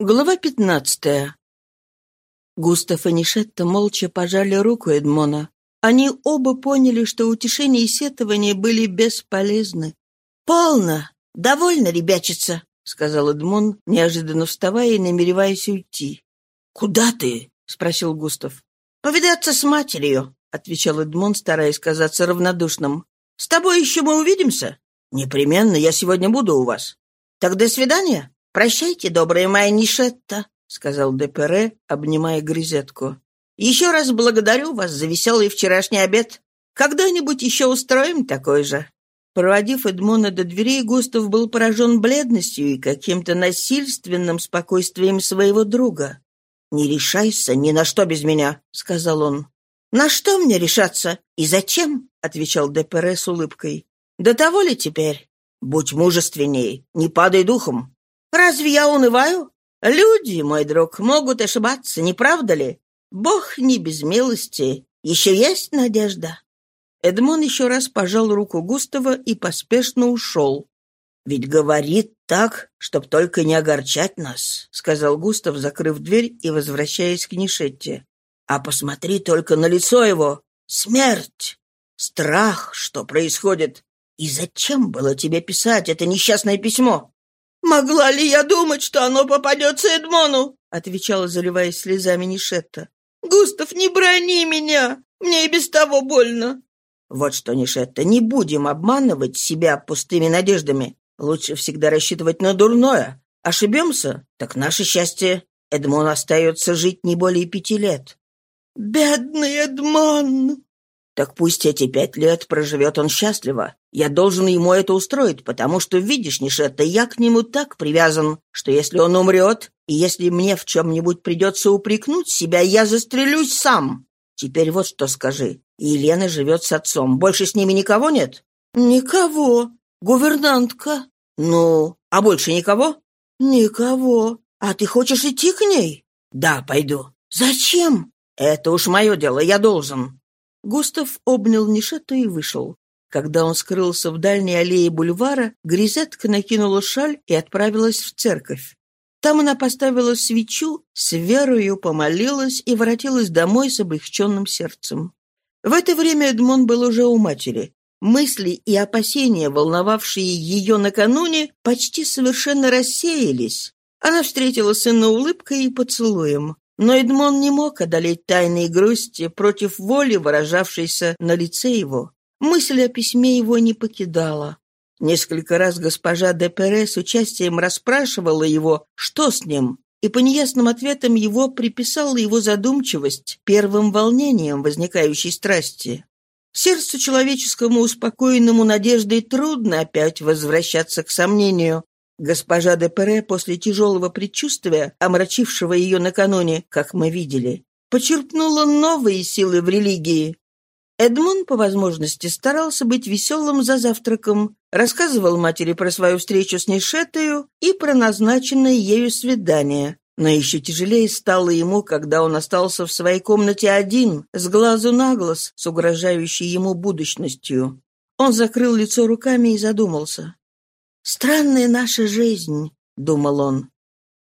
Глава пятнадцатая. Густав и Нишетта молча пожали руку Эдмона. Они оба поняли, что утешение и сетование были бесполезны. «Полно! Довольно ребячиться!» — сказал Эдмон, неожиданно вставая и намереваясь уйти. «Куда ты?» — спросил Густав. «Повидаться с матерью», — отвечал Эдмон, стараясь казаться равнодушным. «С тобой еще мы увидимся?» «Непременно, я сегодня буду у вас». «Так до свидания. Прощайте, добрая моя Нишетта», — сказал Депере, обнимая Гризетку. «Еще раз благодарю вас за веселый вчерашний обед. Когда-нибудь еще устроим такой же». Проводив Эдмона до дверей, Густав был поражен бледностью и каким-то насильственным спокойствием своего друга. «Не решайся ни на что без меня», — сказал он. «На что мне решаться? И зачем?» — отвечал Депере с улыбкой. «До того ли теперь?» «Будь мужественней, не падай духом». «Разве я унываю? Люди, мой друг, могут ошибаться, не правда ли? Бог не без милости. Еще есть надежда». Эдмон еще раз пожал руку Густава и поспешно ушел. «Ведь говорит так, чтоб только не огорчать нас», — сказал Густав, закрыв дверь и возвращаясь к Нишетте. «А посмотри только на лицо его! Смерть! Страх, что происходит! И зачем было тебе писать это несчастное письмо?» «Могла ли я думать, что оно попадется Эдмону?» — отвечала, заливаясь слезами Нишетта. «Густав, не брони меня! Мне и без того больно!» Вот что, Нишетта, не будем обманывать себя пустыми надеждами. Лучше всегда рассчитывать на дурное. Ошибемся, так наше счастье. Эдмон остается жить не более пяти лет. «Бедный Эдмон!» «Так пусть эти пять лет проживет он счастливо. Я должен ему это устроить, потому что, видишь, Нишетта, я к нему так привязан, что если он умрет, и если мне в чем-нибудь придется упрекнуть себя, я застрелюсь сам. Теперь вот что скажи. Елена живет с отцом. Больше с ними никого нет? Никого. Гувернантка. Ну, а больше никого? Никого. А ты хочешь идти к ней? Да, пойду. Зачем? Это уж мое дело, я должен. Густав обнял Нишету и вышел. Когда он скрылся в дальней аллее бульвара, Гризетка накинула шаль и отправилась в церковь. Там она поставила свечу, с верою помолилась и воротилась домой с облегченным сердцем. В это время Эдмон был уже у матери. Мысли и опасения, волновавшие ее накануне, почти совершенно рассеялись. Она встретила сына улыбкой и поцелуем. Но Эдмон не мог одолеть тайной грусти против воли, выражавшейся на лице его. Мысль о письме его не покидала. Несколько раз госпожа де Пере с участием расспрашивала его, что с ним, и по неясным ответам его приписала его задумчивость первым волнением возникающей страсти. Сердцу человеческому, успокоенному надеждой, трудно опять возвращаться к сомнению. Госпожа де Пере после тяжелого предчувствия, омрачившего ее накануне, как мы видели, почерпнула новые силы в религии, Эдмон, по возможности, старался быть веселым за завтраком, рассказывал матери про свою встречу с Нишетою и про назначенное ею свидание. Но еще тяжелее стало ему, когда он остался в своей комнате один, с глазу на глаз, с угрожающей ему будущностью. Он закрыл лицо руками и задумался. «Странная наша жизнь», — думал он.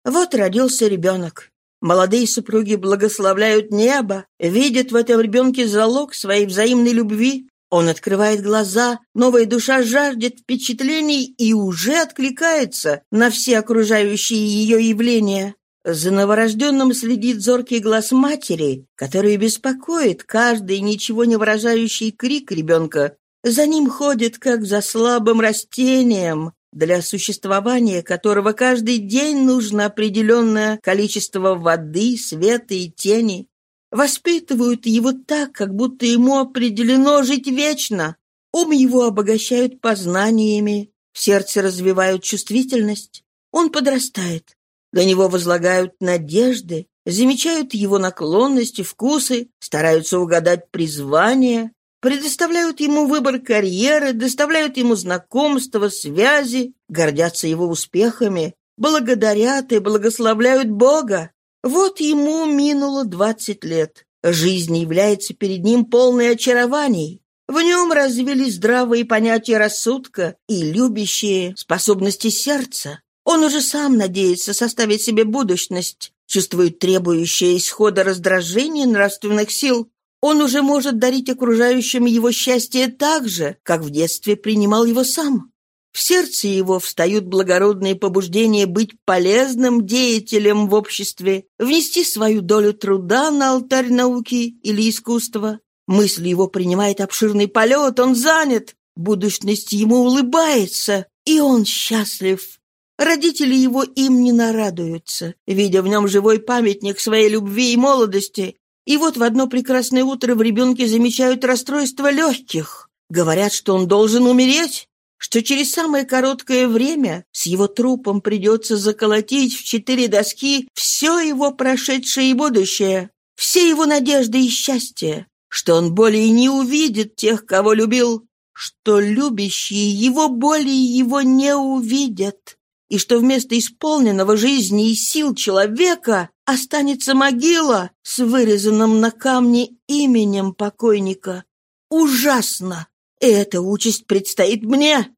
«Вот родился ребенок. Молодые супруги благословляют небо, видят в этом ребенке залог своей взаимной любви. Он открывает глаза, новая душа жаждет впечатлений и уже откликается на все окружающие ее явления. За новорожденным следит зоркий глаз матери, который беспокоит каждый ничего не выражающий крик ребенка. За ним ходит, как за слабым растением, для существования которого каждый день нужно определенное количество воды, света и тени. Воспитывают его так, как будто ему определено жить вечно. Ум его обогащают познаниями, в сердце развивают чувствительность. Он подрастает. До него возлагают надежды, замечают его наклонности, вкусы, стараются угадать призвание, предоставляют ему выбор карьеры, доставляют ему знакомства, связи, гордятся его успехами, благодарят и благословляют Бога. Вот ему минуло двадцать лет. Жизнь является перед ним полной очарований. В нем развились здравые понятия рассудка и любящие способности сердца. Он уже сам надеется составить себе будущность, чувствует требующее исхода раздражения нравственных сил. Он уже может дарить окружающим его счастье так же, как в детстве принимал его сам. В сердце его встают благородные побуждения быть полезным деятелем в обществе, внести свою долю труда на алтарь науки или искусства. Мысль его принимает обширный полет, он занят, будущность ему улыбается, и он счастлив. Родители его им не нарадуются, видя в нем живой памятник своей любви и молодости. И вот в одно прекрасное утро в ребенке замечают расстройство легких. Говорят, что он должен умереть, что через самое короткое время с его трупом придется заколотить в четыре доски все его прошедшее и будущее, все его надежды и счастья, что он более не увидит тех, кого любил, что любящие его более его не увидят, и что вместо исполненного жизни и сил человека останется могила с вырезанным на камне именем покойника. Ужасно! Эта участь предстоит мне.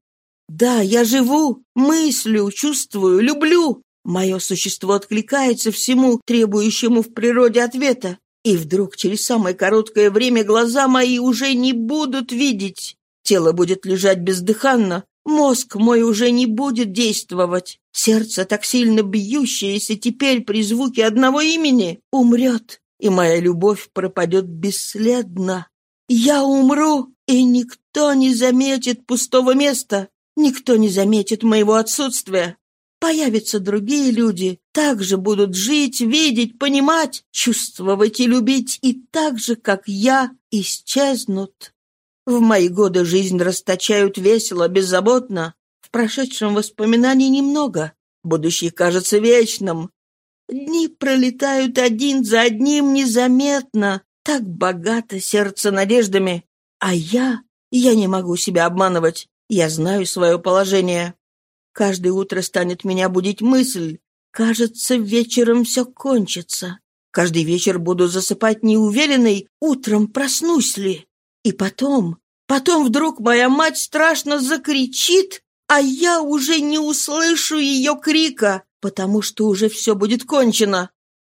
Да, я живу, мыслю, чувствую, люблю. Мое существо откликается всему, требующему в природе ответа. И вдруг через самое короткое время глаза мои уже не будут видеть. Тело будет лежать бездыханно, мозг мой уже не будет действовать. Сердце, так сильно бьющееся теперь при звуке одного имени, умрет, и моя любовь пропадет бесследно. Я умру, и никто не заметит пустого места, никто не заметит моего отсутствия. Появятся другие люди, также будут жить, видеть, понимать, чувствовать и любить, и так же, как я, исчезнут. В мои годы жизнь расточают весело, беззаботно. В прошедшем воспоминании немного. Будущее кажется вечным. Дни пролетают один за одним незаметно, так богато сердце надеждами. А я... Я не могу себя обманывать. Я знаю свое положение. Каждое утро станет меня будить мысль. Кажется, вечером все кончится. Каждый вечер буду засыпать неуверенной, утром проснусь ли. И потом, потом вдруг моя мать страшно закричит, а я уже не услышу ее крика, потому что уже все будет кончено.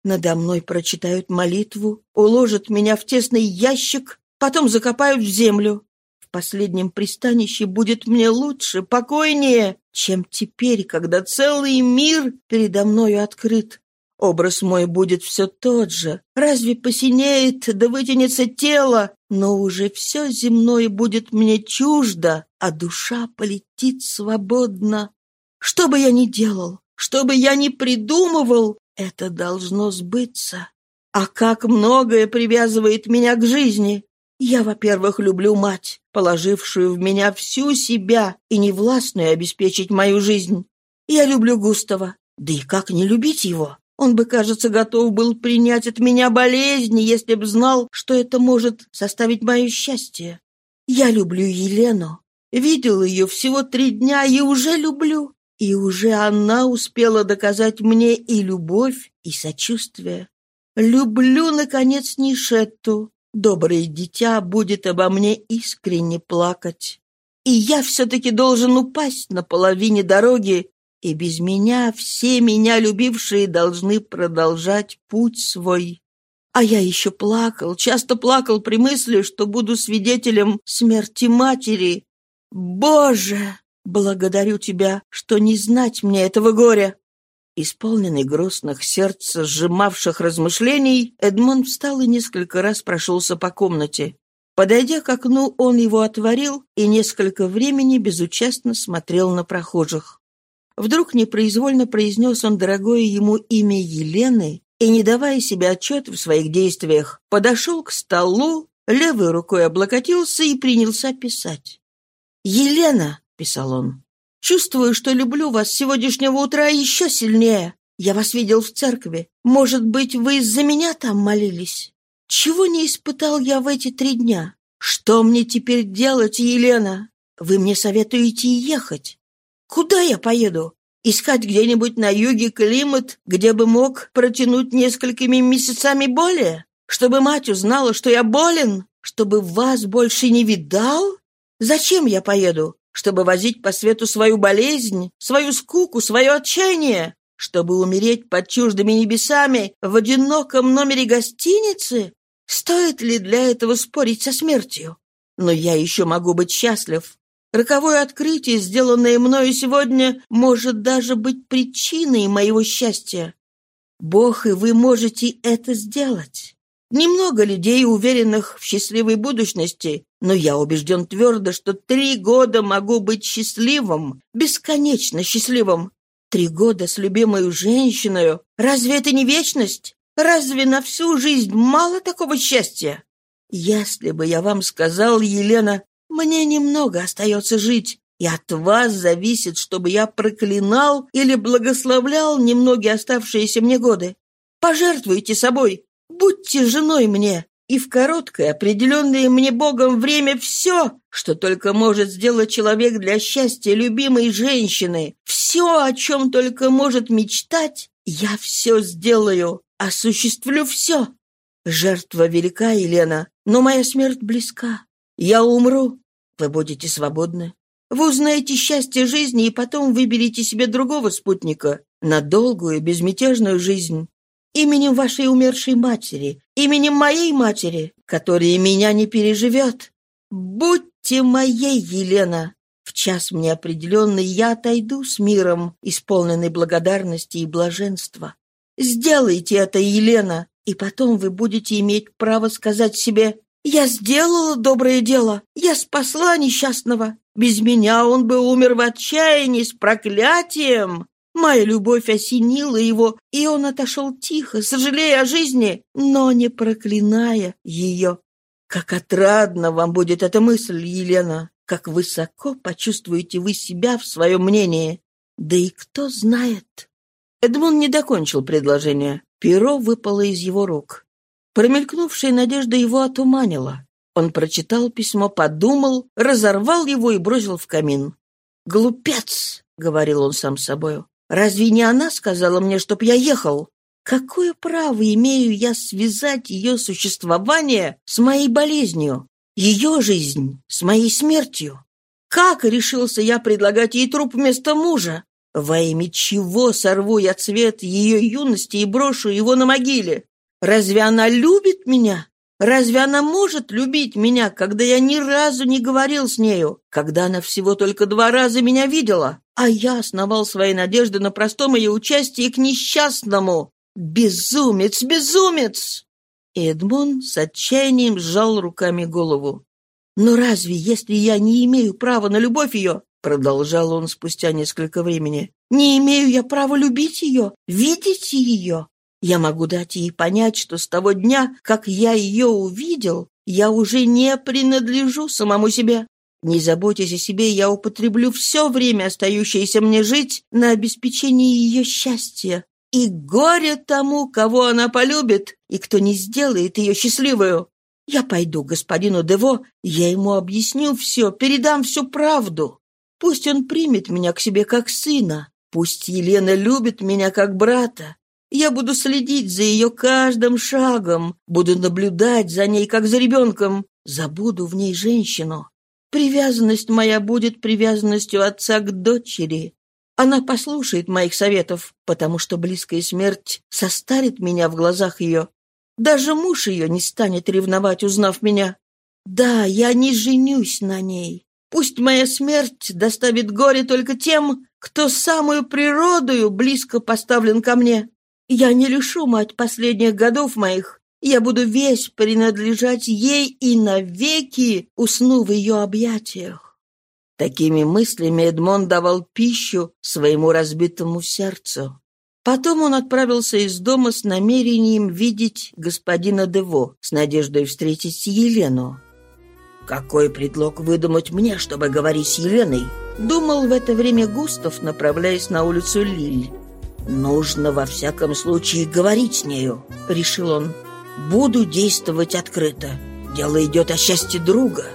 Надо мной прочитают молитву, уложат меня в тесный ящик, потом закопают в землю. В последнем пристанище будет мне лучше, покойнее, чем теперь, когда целый мир передо мною открыт. Образ мой будет все тот же. Разве посинеет, да вытянется тело, но уже все земное будет мне чуждо, а душа полетит свободно. Что бы я ни делал, что бы я ни придумывал, это должно сбыться. А как многое привязывает меня к жизни. Я, во-первых, люблю мать, положившую в меня всю себя и невластную обеспечить мою жизнь. Я люблю Густава. Да и как не любить его? Он бы, кажется, готов был принять от меня болезни, если б знал, что это может составить мое счастье. Я люблю Елену. Видел ее всего три дня и уже люблю. И уже она успела доказать мне и любовь, и сочувствие. Люблю, наконец, Нишетту. Доброе дитя будет обо мне искренне плакать. И я все-таки должен упасть на половине дороги, и без меня все меня любившие должны продолжать путь свой. А я еще плакал, часто плакал при мысли, что буду свидетелем смерти матери. Боже! Благодарю тебя, что не знать мне этого горя!» Исполненный грустных сердца, сжимавших размышлений, Эдмон встал и несколько раз прошелся по комнате. Подойдя к окну, он его отворил и несколько времени безучастно смотрел на прохожих. Вдруг непроизвольно произнес он дорогое ему имя Елены и, не давая себе отчета в своих действиях, подошел к столу, левой рукой облокотился и принялся писать. «Елена!» писал он. «Чувствую, что люблю вас с сегодняшнего утра еще сильнее. Я вас видел в церкви. Может быть, вы из-за меня там молились? Чего не испытал я в эти три дня? Что мне теперь делать, Елена? Вы мне советуете ехать? Куда я поеду? Искать где-нибудь на юге климат, где бы мог протянуть несколькими месяцами более? Чтобы мать узнала, что я болен? Чтобы вас больше не видал? Зачем я поеду? Чтобы возить по свету свою болезнь, свою скуку, свое отчаяние? Чтобы умереть под чуждыми небесами в одиноком номере гостиницы? Стоит ли для этого спорить со смертью? Но я еще могу быть счастлив. Роковое открытие, сделанное мною сегодня, может даже быть причиной моего счастья. Бог и вы можете это сделать. Немного людей, уверенных в счастливой будущности, но я убежден твердо, что три года могу быть счастливым, бесконечно счастливым. Три года с любимой женщиной. Разве это не вечность? Разве на всю жизнь мало такого счастья? Если бы я вам сказал, Елена, мне немного остается жить, и от вас зависит, чтобы я проклинал или благословлял немногие оставшиеся мне годы. Пожертвуйте собой, Будьте женой мне, и в короткое, определенное мне Богом время все, что только может сделать человек для счастья любимой женщины, все, о чем только может мечтать, я все сделаю, осуществлю все. Жертва велика, Елена, но моя смерть близка. Я умру, вы будете свободны. Вы узнаете счастье жизни и потом выберете себе другого спутника на долгую, безмятежную жизнь именем вашей умершей матери, именем моей матери, которая меня не переживет. Будьте моей, Елена. В час мне определенный я отойду с миром, исполненный благодарности и блаженства. Сделайте это, Елена, и потом вы будете иметь право сказать себе «Я сделала доброе дело, я спасла несчастного. Без меня он бы умер в отчаянии с проклятием». Моя любовь осенила его, и он отошел тихо, сожалея о жизни, но не проклиная ее. Как отрадно вам будет эта мысль, Елена, как высоко почувствуете вы себя в своем мнении. Да и кто знает. Эдмон не докончил предложение. Перо выпало из его рук. Промелькнувшая надежда его отуманила. Он прочитал письмо, подумал, разорвал его и бросил в камин. «Глупец!» — говорил он сам собою. Разве не она сказала мне, чтоб я ехал? Какое право имею я связать ее существование с моей болезнью, ее жизнь с моей смертью? Как решился я предлагать ей труп вместо мужа? Во имя чего сорву я цвет ее юности и брошу его на могиле? Разве она любит меня? Разве она может любить меня, когда я ни разу не говорил с нею, когда она всего только два раза меня видела? А я основал свои надежды на простом ее участии к несчастному. Безумец, безумец!» Эдмон с отчаянием сжал руками голову. «Но разве, если я не имею права на любовь ее, — продолжал он спустя несколько времени, — не имею я права любить ее, видеть ее? Я могу дать ей понять, что с того дня, как я ее увидел, я уже не принадлежу самому себе. Не заботясь о себе, я употреблю все время, остающееся мне жить, на обеспечение ее счастья. И горе тому, кого она полюбит, и кто не сделает ее счастливую. Я пойду к господину Дево, я ему объясню все, передам всю правду. Пусть он примет меня к себе как сына, пусть Елена любит меня как брата. Я буду следить за ее каждым шагом, буду наблюдать за ней, как за ребенком, забуду в ней женщину. Привязанность моя будет привязанностью отца к дочери. Она послушает моих советов, потому что близкая смерть состарит меня в глазах ее. Даже муж ее не станет ревновать, узнав меня. Да, я не женюсь на ней. Пусть моя смерть доставит горе только тем, кто самую природою близко поставлен ко мне. Я не лишу мать последних годов моих, я буду весь принадлежать ей и навеки усну в ее объятиях. Такими мыслями Эдмон давал пищу своему разбитому сердцу. Потом он отправился из дома с намерением видеть господина Дево, с надеждой встретить Елену. «Какой предлог выдумать мне, чтобы говорить с Еленой?» Думал в это время Густав, направляясь на улицу Лиль. «Нужно во всяком случае говорить с нею», — решил он. Буду действовать открыто. Дело идет о счастье друга.